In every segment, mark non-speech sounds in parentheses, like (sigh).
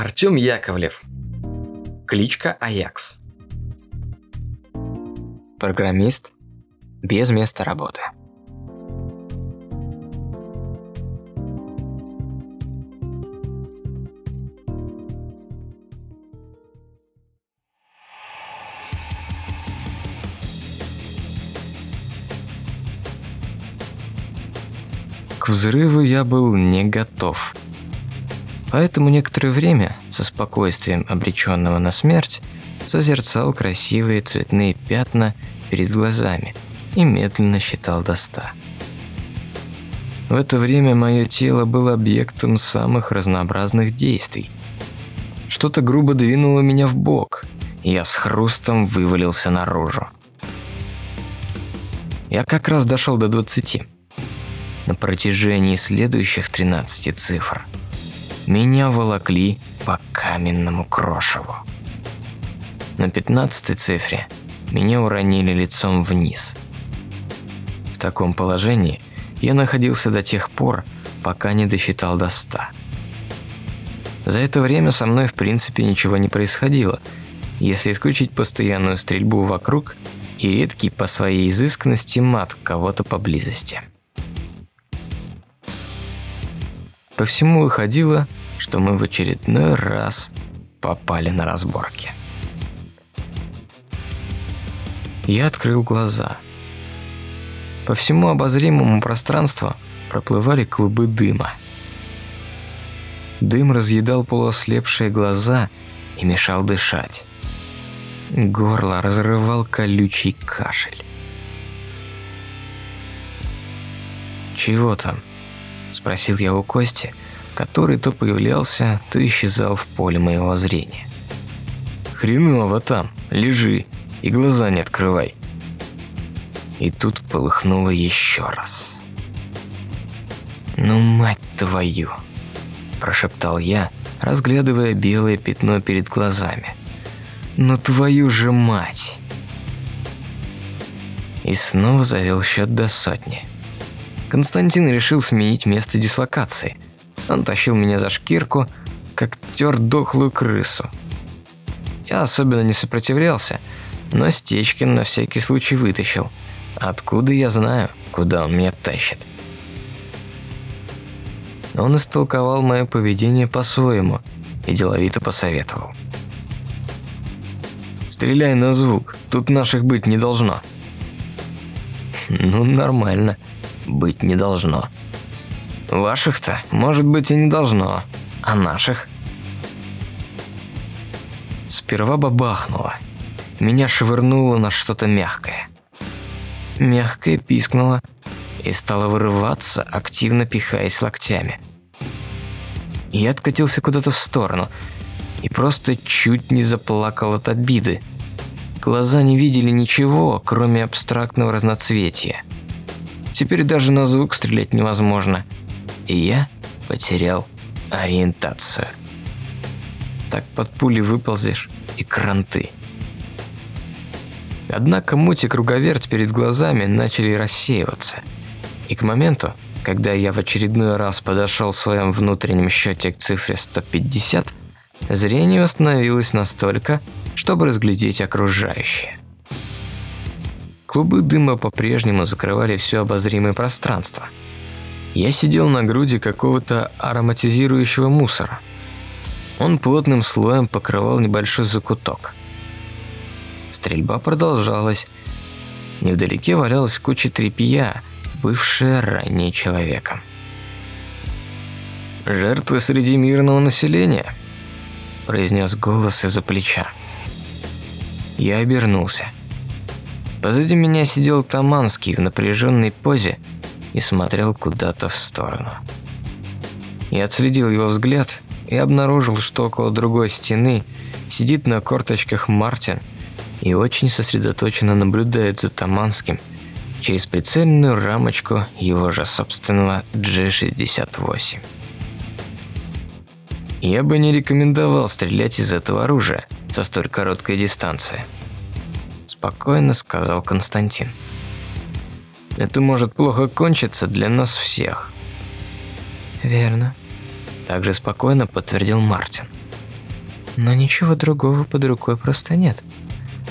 Артем Яковлев. Кличка Аякс. Программист без места работы. К взрыву я был не готов. Поэтому некоторое время, со спокойствием обреченного на смерть, созерцал красивые цветные пятна перед глазами и медленно считал до ста. В это время мое тело было объектом самых разнообразных действий. Что-то грубо двинуло меня в бок, и я с хрустом вывалился наружу. Я как раз дошел до 20. На протяжении следующих 13 цифр меня волокли по каменному крошеву. На 15 цифре меня уронили лицом вниз. В таком положении я находился до тех пор, пока не досчитал до 100. За это время со мной в принципе ничего не происходило, если исключить постоянную стрельбу вокруг и редкий по своей изысканности мат кого-то поблизости. По всему выходило, что мы в очередной раз попали на разборки. Я открыл глаза. По всему обозримому пространству проплывали клубы дыма. Дым разъедал полуослепшие глаза и мешал дышать. Горло разрывал колючий кашель. «Чего там?» – спросил я у Кости, который то появлялся, то исчезал в поле моего зрения. «Хреново там, лежи и глаза не открывай». И тут полыхнуло еще раз. «Ну, мать твою!» – прошептал я, разглядывая белое пятно перед глазами. «Ну твою же мать!» И снова завел счет до сотни. Константин решил сменить место дислокации. Он тащил меня за шкирку, как тер дохлую крысу. Я особенно не сопротивлялся, но Стечкин на всякий случай вытащил. Откуда я знаю, куда он меня тащит? Он истолковал мое поведение по-своему и деловито посоветовал. «Стреляй на звук, тут наших быть не должно». «Ну, нормально» быть не должно. Ваших-то, может быть, и не должно, а наших? Сперва бабахнуло. Меня швырнуло на что-то мягкое. Мягкое пискнуло и стало вырываться, активно пихаясь локтями. Я откатился куда-то в сторону и просто чуть не заплакал от обиды. Глаза не видели ничего, кроме абстрактного разноцветия. Теперь даже на звук стрелять невозможно. И я потерял ориентацию. Так под пули выползешь и кранты. Однако муть и круговерть перед глазами начали рассеиваться. И к моменту, когда я в очередной раз подошел в своем внутреннем счете к цифре 150, зрение восстановилось настолько, чтобы разглядеть окружающее. Клубы дыма по-прежнему закрывали все обозримое пространство. Я сидел на груди какого-то ароматизирующего мусора. Он плотным слоем покрывал небольшой закуток. Стрельба продолжалась. Невдалеке валялась куча тряпья, бывшая ранее человеком. «Жертвы среди мирного населения», – произнес голос из-за плеча. Я обернулся. Позади меня сидел Таманский в напряженной позе и смотрел куда-то в сторону. Я отследил его взгляд и обнаружил, что около другой стены сидит на корточках Мартин и очень сосредоточенно наблюдает за Таманским через прицельную рамочку его же собственного G68. Я бы не рекомендовал стрелять из этого оружия со столь короткой дистанции – спокойно сказал Константин. Это может плохо кончиться для нас всех. Верно. Также спокойно подтвердил Мартин. Но ничего другого под рукой просто нет.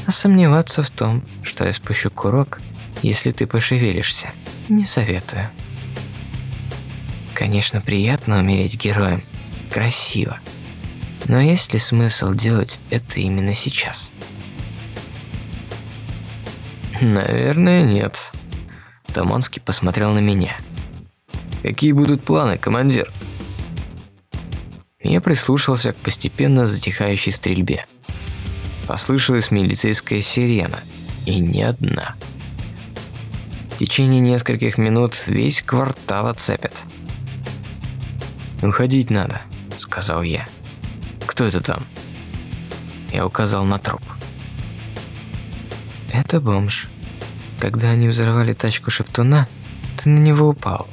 А сомневаться в том, что я спущу курок, если ты пошевелишься, не советую. Конечно, приятно умереть героем. Красиво. Но есть ли смысл делать это именно сейчас? Наверное, нет. Таманский посмотрел на меня. Какие будут планы, командир? Я прислушался к постепенно затихающей стрельбе. Послышалась милицейская сирена, и не одна. В течение нескольких минут весь квартал оцепят. «Уходить надо», — сказал я. «Кто это там?» Я указал на труп. «Это бомж. Когда они взорвали тачку Шептуна, ты на него упал.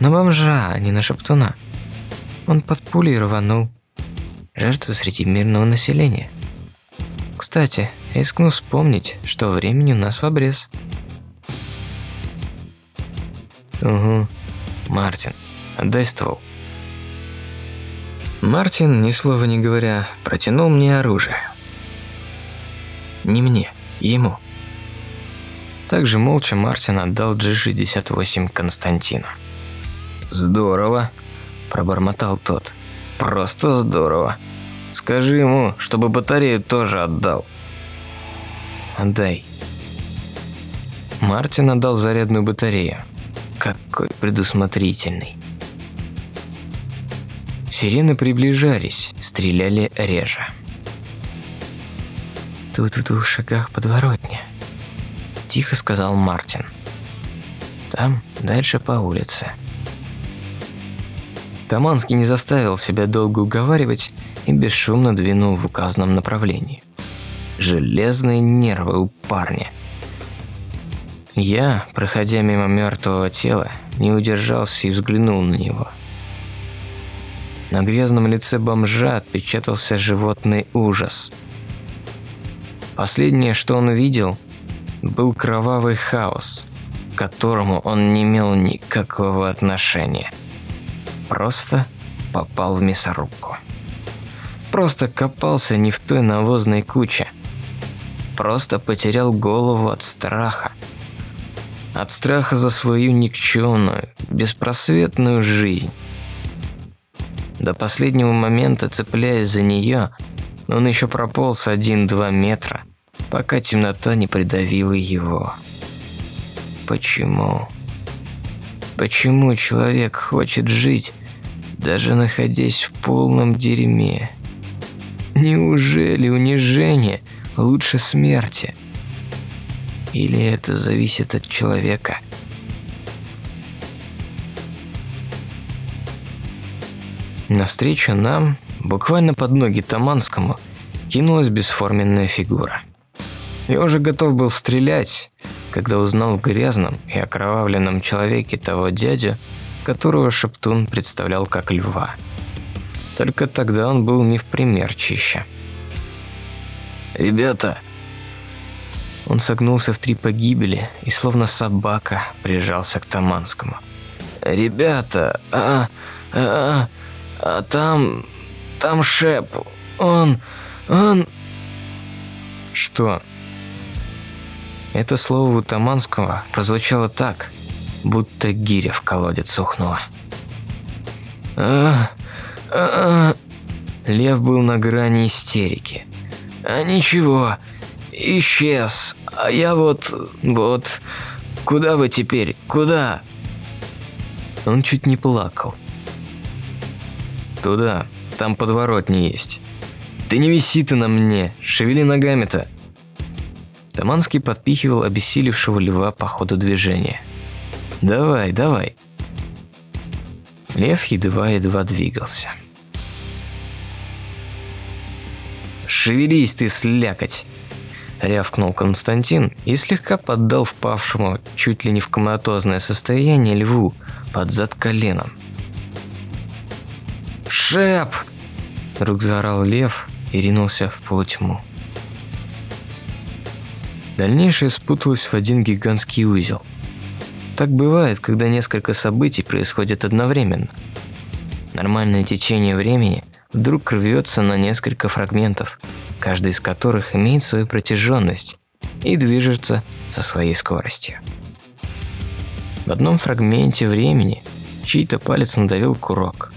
На бомжа, а не на Шептуна. Он под пулей рванул. Жертва среди мирного населения. Кстати, рискну вспомнить, что времени у нас в обрез». «Угу. Мартин, отдай ствол». Мартин, ни слова не говоря, протянул мне оружие. Не мне, ему. Также молча Мартин отдал G68 Константину. «Здорово», – пробормотал тот. «Просто здорово. Скажи ему, чтобы батарею тоже отдал». «Отдай». Мартин отдал зарядную батарею. Какой предусмотрительный. Сирены приближались, стреляли реже. «Тут в двух шагах подворотня», – тихо сказал Мартин. «Там, дальше по улице». Таманский не заставил себя долго уговаривать и бесшумно двинул в указанном направлении. Железные нервы у парня. Я, проходя мимо мертвого тела, не удержался и взглянул на него – на грязном лице бомжа отпечатался животный ужас. Последнее, что он увидел, был кровавый хаос, к которому он не имел никакого отношения. Просто попал в мясорубку. Просто копался не в той навозной куче. Просто потерял голову от страха. От страха за свою никчемную, беспросветную жизнь. До последнего момента, цепляясь за нее, он еще прополз один-два метра, пока темнота не придавила его. Почему? Почему человек хочет жить, даже находясь в полном дерьме? Неужели унижение лучше смерти? Или это зависит от человека – Навстречу нам, буквально под ноги Таманскому, кинулась бесформенная фигура. Я уже готов был стрелять, когда узнал в грязном и окровавленном человеке того дядю, которого Шептун представлял как льва. Только тогда он был не в пример чище. «Ребята!» Он согнулся в три погибели и словно собака прижался к Таманскому. «Ребята! А, а, а, а там... там Шеп. Он... он... Что? Это слово у Таманского прозвучало так, будто гиря в колодец ухнула. А, а, а. Лев был на грани истерики. А ничего, исчез. А я вот... вот... Куда вы теперь? Куда? Он чуть не плакал. Туда, там подворотни есть. Ты не виси ты на мне, шевели ногами-то. Таманский подпихивал обессилевшего льва по ходу движения. «Давай, давай». Лев едва-едва двигался. «Шевелись ты, слякоть!» Рявкнул Константин и слегка поддал впавшему чуть ли не в коматозное состояние льву под зад коленом. «Шеп!» Вдруг заорал лев и ринулся в полутьму. Дальнейшее спуталось в один гигантский узел. Так бывает, когда несколько событий происходят одновременно. Нормальное течение времени вдруг рвется на несколько фрагментов, каждый из которых имеет свою протяженность и движется со своей скоростью. В одном фрагменте времени чей-то палец надавил курок,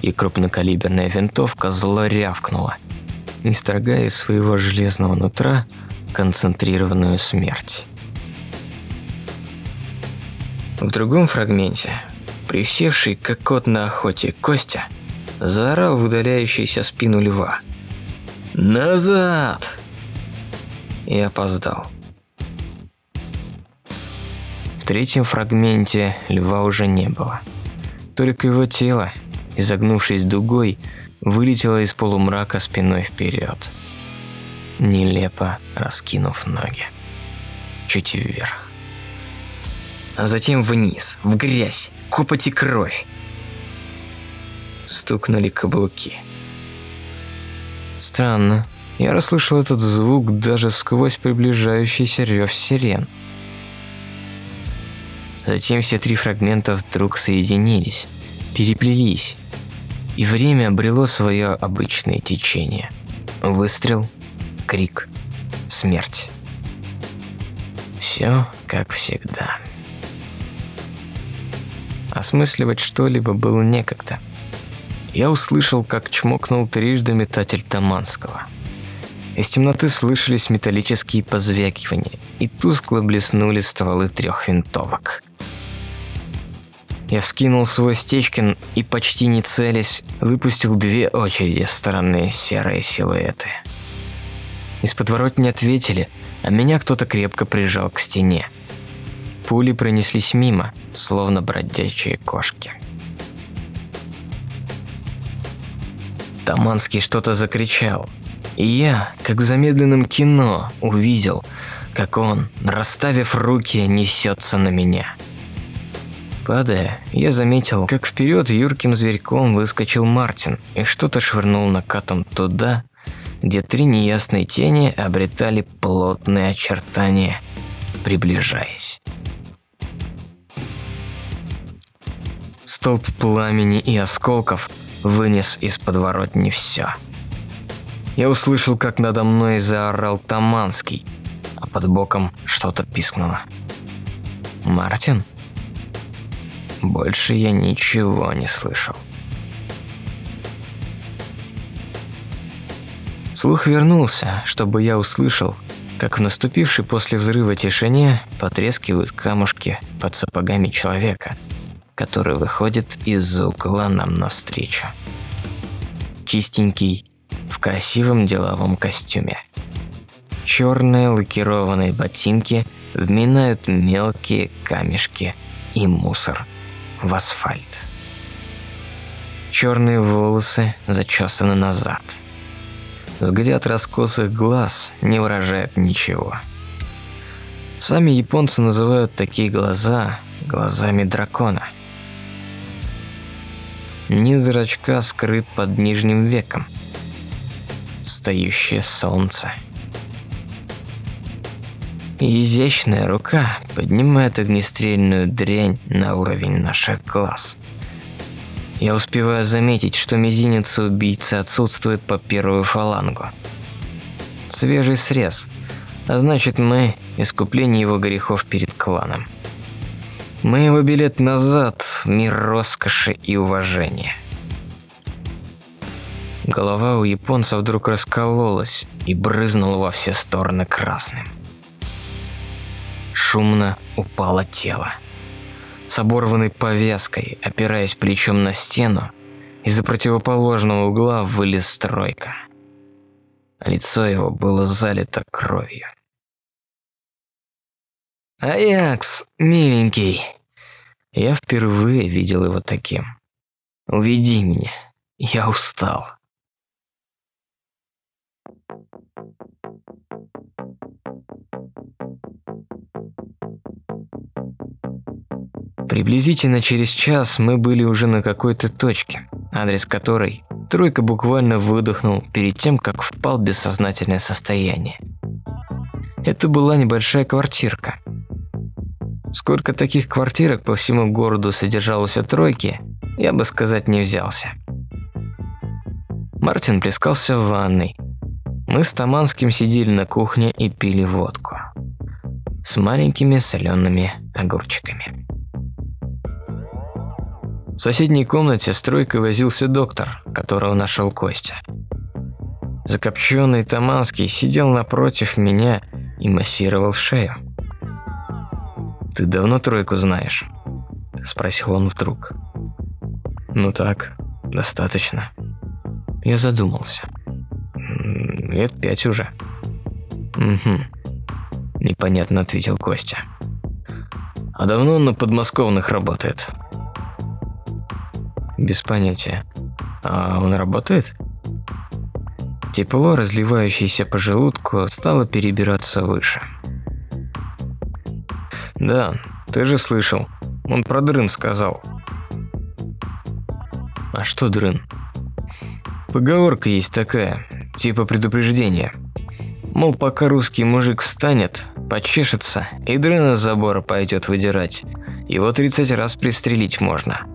и крупнокалиберная винтовка зло рявкнула, исторгая из своего железного нутра концентрированную смерть. В другом фрагменте, присевший как кот на охоте Костя, заорал в удаляющуюся спину льва. «Назад!» И опоздал. В третьем фрагменте льва уже не было. Только его тело, изогнувшись дугой, вылетело из полумрака спиной вперед, нелепо раскинув ноги. Чуть вверх. А затем вниз, в грязь, копоть и кровь. Стукнули каблуки. Странно. Я расслышал этот звук даже сквозь приближающийся рев сирен. Затем все три фрагмента вдруг соединились, переплелись, и время обрело свое обычное течение. Выстрел, крик, смерть. Все как всегда. Осмысливать что-либо было некогда. Я услышал, как чмокнул трижды метатель Таманского. Из темноты слышались металлические позвякивания, и тускло блеснули стволы трех винтовок. Я вскинул свой Стечкин и, почти не целясь, выпустил две очереди в странные серые силуэты. Из подворотни ответили, а меня кто-то крепко прижал к стене. Пули пронеслись мимо, словно бродячие кошки. Таманский что-то закричал, и я, как в замедленном кино, увидел, как он, расставив руки, несется на меня. Падая, я заметил, как вперед юрким зверьком выскочил Мартин и что-то швырнул накатом туда, где три неясные тени обретали плотные очертания, приближаясь. Столб пламени и осколков вынес из подворотни все. Я услышал, как надо мной заорал Таманский, а под боком что-то пискнуло. «Мартин?» Больше я ничего не слышал. Слух вернулся, чтобы я услышал, как в наступившей после взрыва тишине потрескивают камушки под сапогами человека, который выходит из-за угла нам навстречу. Чистенький, в красивом деловом костюме. Черные лакированные ботинки вминают мелкие камешки и мусор в асфальт. Черные волосы зачесаны назад. Взгляд раскосых глаз не выражает ничего. Сами японцы называют такие глаза глазами дракона. Низ зрачка скрыт под нижним веком. Встающее солнце. И изящная рука поднимает огнестрельную дрянь на уровень наших глаз. Я успеваю заметить, что мизинец убийцы отсутствует по первую фалангу. Свежий срез, а значит мы – искупление его грехов перед кланом. Мы его билет назад в мир роскоши и уважения. Голова у японца вдруг раскололась и брызнула во все стороны красным. Шумно упало тело. С оборванной повязкой, опираясь плечом на стену, из-за противоположного угла вылез стройка. Лицо его было залито кровью. «Аякс, миленький!» Я впервые видел его таким. «Уведи меня, я устал». Приблизительно через час мы были уже на какой-то точке, адрес которой Тройка буквально выдохнул перед тем, как впал в бессознательное состояние. Это была небольшая квартирка. Сколько таких квартирок по всему городу содержалось у Тройки, я бы сказать не взялся. Мартин плескался в ванной. Мы с Таманским сидели на кухне и пили водку. С маленькими солеными огурчиками. В соседней комнате с тройкой возился доктор, которого нашел Костя. Закопченный Таманский сидел напротив меня и массировал шею. «Ты давно тройку знаешь?» – спросил он вдруг. «Ну так, достаточно». Я задумался. «Лет пять уже». «Угу», – непонятно ответил Костя. «А давно он на подмосковных работает?» «Без понятия. А он работает?» Тепло, разливающееся по желудку, стало перебираться выше. «Да, ты же слышал. Он про дрын сказал». «А что дрын?» «Поговорка есть такая, типа предупреждения. Мол, пока русский мужик встанет, почешется и дрына с забора пойдет выдирать, его 30 раз пристрелить можно.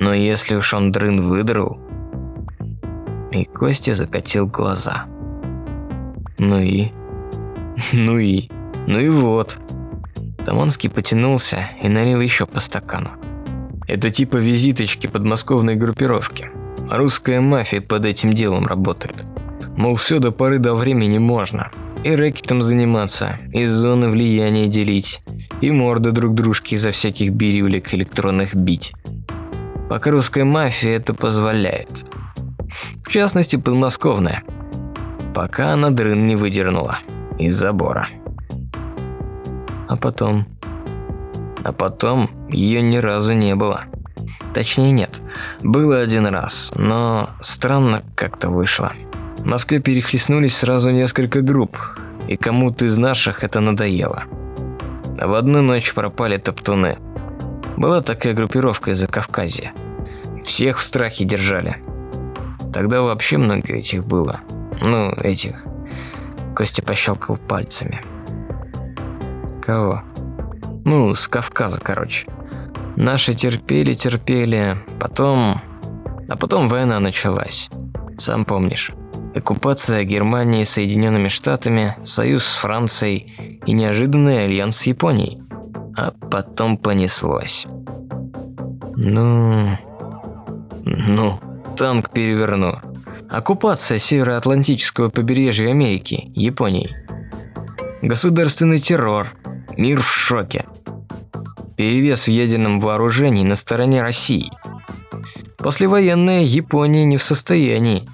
Но если уж он дрын выдрал, и Костя закатил глаза. Ну и... (laughs) Ну и... Ну и вот. Тамонский потянулся и налил еще по стакану. Это типа визиточки подмосковной группировки. Русская мафия под этим делом работает. Мол, все до поры до времени можно. И рэкетом заниматься, и зоны влияния делить, и морды друг дружки из-за всяких бирюлек электронных бить. Пока русская мафия это позволяет в частности подмосковная, пока она дрын не выдернула из забора. А потом... А потом ее ни разу не было. Точнее нет, было один раз, но странно как-то вышло. В Москве перехлестнулись сразу несколько групп, и кому-то из наших это надоело. В одну ночь пропали топтуны. Была такая группировка из-за Кавказья. Всех в страхе держали. Тогда вообще много этих было. Ну, этих. Костя пощелкал пальцами. Кого? Ну, с Кавказа, короче. Наши терпели, терпели, потом... А потом война началась. Сам помнишь. Оккупация Германии Соединенными Штатами, союз с Францией и неожиданный альянс с Японией. А потом понеслось. Ну... Ну танк переверну. Оккупация североатлантического побережья Америки, Японии. Государственный террор. Мир в шоке. Перевес в ядерном вооружении на стороне России. Послевоенная Япония не в состоянии.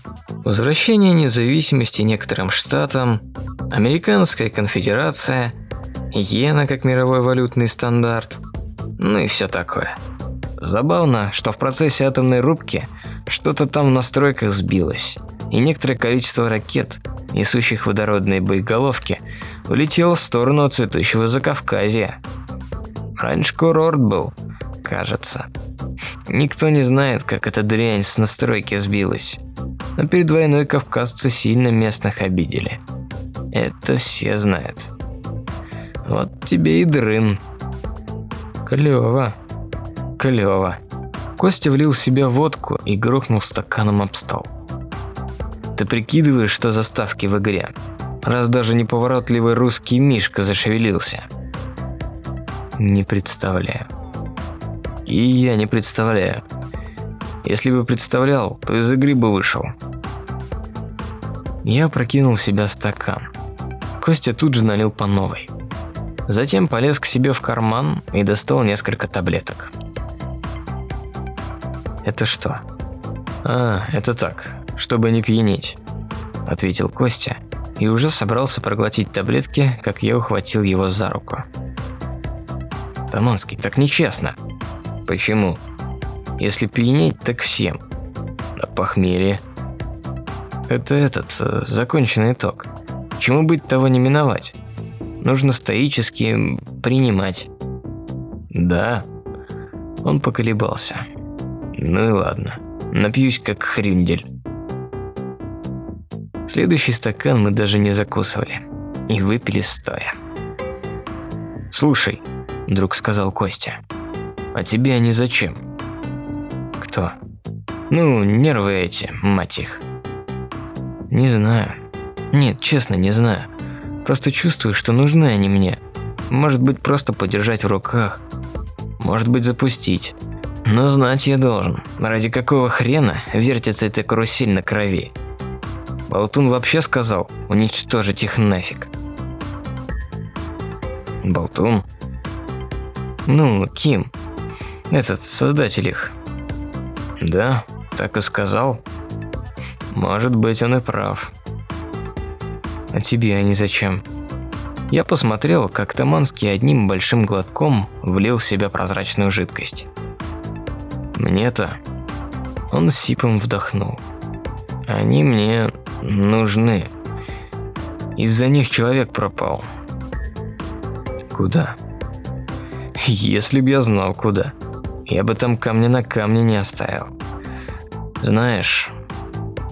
Возвращение независимости некоторым штатам, Американская конфедерация, иена как мировой валютный стандарт, ну и все такое. Забавно, что в процессе атомной рубки что-то там в настройках сбилось, и некоторое количество ракет, несущих водородные боеголовки, улетело в сторону цветущего Закавказья. Раньше курорт был, кажется. Никто не знает, как эта дрянь с настройки сбилась. Но перед войной кавказцы сильно местных обидели. Это все знают. Вот тебе и дрын. Клево. Клево. Костя влил в себя водку и грохнул стаканом об стол. Ты прикидываешь, что за ставки в игре? Раз даже неповоротливый русский Мишка зашевелился. Не представляю. И я не представляю. Если бы представлял, то из игры бы вышел. Я прокинул себя стакан. Костя тут же налил по новой. Затем полез к себе в карман и достал несколько таблеток. «Это что?» «А, это так, чтобы не пьянеть», – ответил Костя и уже собрался проглотить таблетки, как я ухватил его за руку. «Таманский, так нечестно». «Почему?» «Если пьянеть, так всем». «А похмелье?» «Это этот, э, законченный итог. Чему быть, того не миновать. Нужно стоически принимать». «Да». Он поколебался. Ну и ладно. Напьюсь как хрюндель. Следующий стакан мы даже не закусывали. И выпили стоя. «Слушай», – вдруг сказал Костя, – «а тебе они зачем?» «Кто?» «Ну, нервы эти, мать их. Не знаю. Нет, честно, не знаю. Просто чувствую, что нужны они мне. Может быть, просто подержать в руках. Может быть, запустить. Но знать я должен, ради какого хрена вертится эта карусель на крови. Болтун вообще сказал уничтожить их нафиг. Болтун? Ну, Ким. Этот, создатель их. Да, так и сказал. Может быть, он и прав. А тебе они зачем? Я посмотрел, как Таманский одним большим глотком влил в себя прозрачную жидкость. Мне-то... Он сипом вдохнул. Они мне нужны. Из-за них человек пропал. Куда? Если б я знал, куда. Я бы там камня на камне не оставил. Знаешь,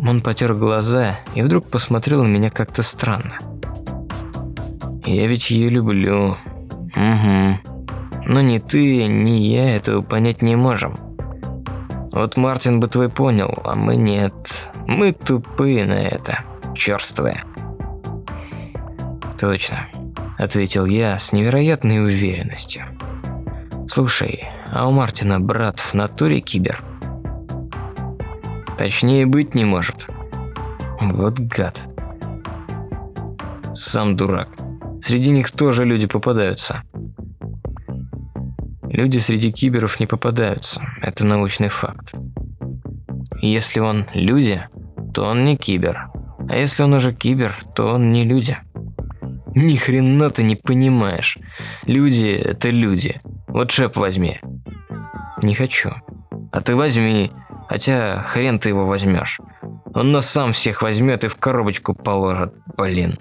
он потер глаза и вдруг посмотрел на меня как-то странно. Я ведь ее люблю. Угу. Но ни ты, ни я этого понять не можем. Вот Мартин бы твой понял, а мы нет. Мы тупые на это. Черствые. Точно, ответил я с невероятной уверенностью. Слушай, а у Мартина брат в натуре кибер? Точнее быть не может. Вот гад. Сам дурак. Среди них тоже люди попадаются. Люди среди киберов не попадаются. Это научный факт. Если он люди, то он не кибер. А если он уже кибер, то он не люди. Ни хрена ты не понимаешь. Люди – это люди. Вот шеп возьми. Не хочу. А ты возьми. Хотя хрен ты его возьмешь. Он нас сам всех возьмет и в коробочку положит. Блин.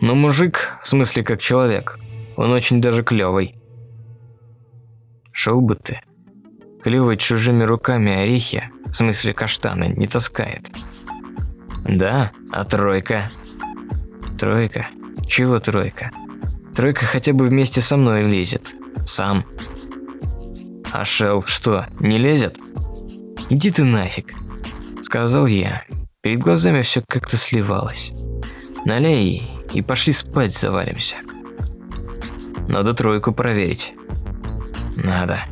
Но мужик, в смысле как человек, он очень даже клевый. Шел бы ты. Клевать чужими руками орехи, в смысле каштаны, не таскает. Да, а тройка? Тройка? Чего тройка? Тройка хотя бы вместе со мной лезет. Сам. А Шел что, не лезет? Иди ты нафиг, сказал я. Перед глазами все как-то сливалось. Налей и пошли спать завалимся. Надо тройку проверить. Надо.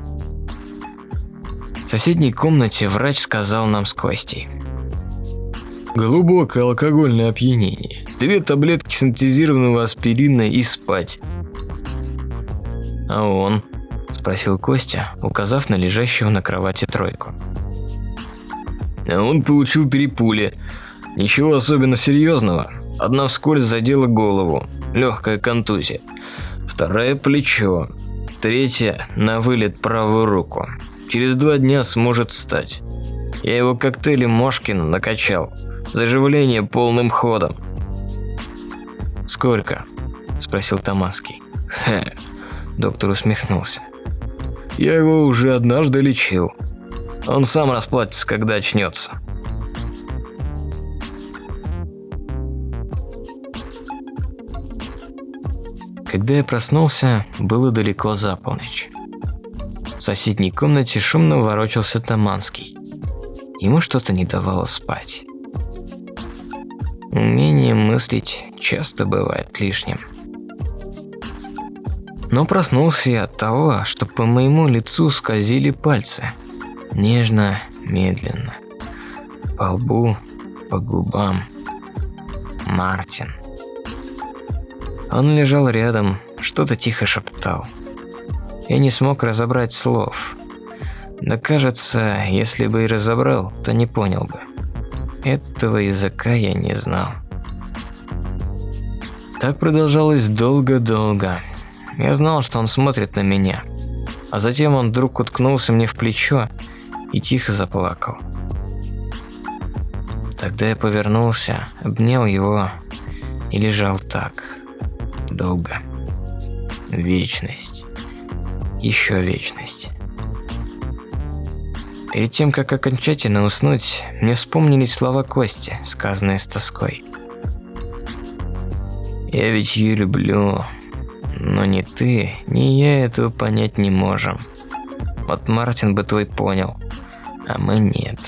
В соседней комнате врач сказал нам с Костей. Глубокое алкогольное опьянение. Две таблетки синтезированного аспирина и спать. А он? Спросил Костя, указав на лежащего на кровати тройку. А он получил три пули. Ничего особенно серьезного. Одна вскользь задела голову. Легкая контузия. Вторая – плечо. Третья – на вылет правую руку. Через два дня сможет встать. Я его коктейлем Мошкина накачал. Заживление полным ходом. «Сколько?» – спросил Тамаский. «Хе». Доктор усмехнулся. «Я его уже однажды лечил. Он сам расплатится, когда очнется». Когда я проснулся, было далеко за полночь. В соседней комнате шумно ворочался Таманский. Ему что-то не давало спать. Умение мыслить часто бывает лишним. Но проснулся я от того, что по моему лицу скользили пальцы. Нежно, медленно. По лбу, по губам. Мартин. Он лежал рядом, что-то тихо шептал. Я не смог разобрать слов. Да кажется, если бы и разобрал, то не понял бы. Этого языка я не знал. Так продолжалось долго-долго. Я знал, что он смотрит на меня. А затем он вдруг уткнулся мне в плечо и тихо заплакал. Тогда я повернулся, обнял его и лежал так, долго. Вечность. Еще вечность. Перед тем, как окончательно уснуть, мне вспомнились слова Кости, сказанные с тоской. «Я ведь ее люблю, но ни ты, ни я этого понять не можем. Вот Мартин бы твой понял, а мы нет».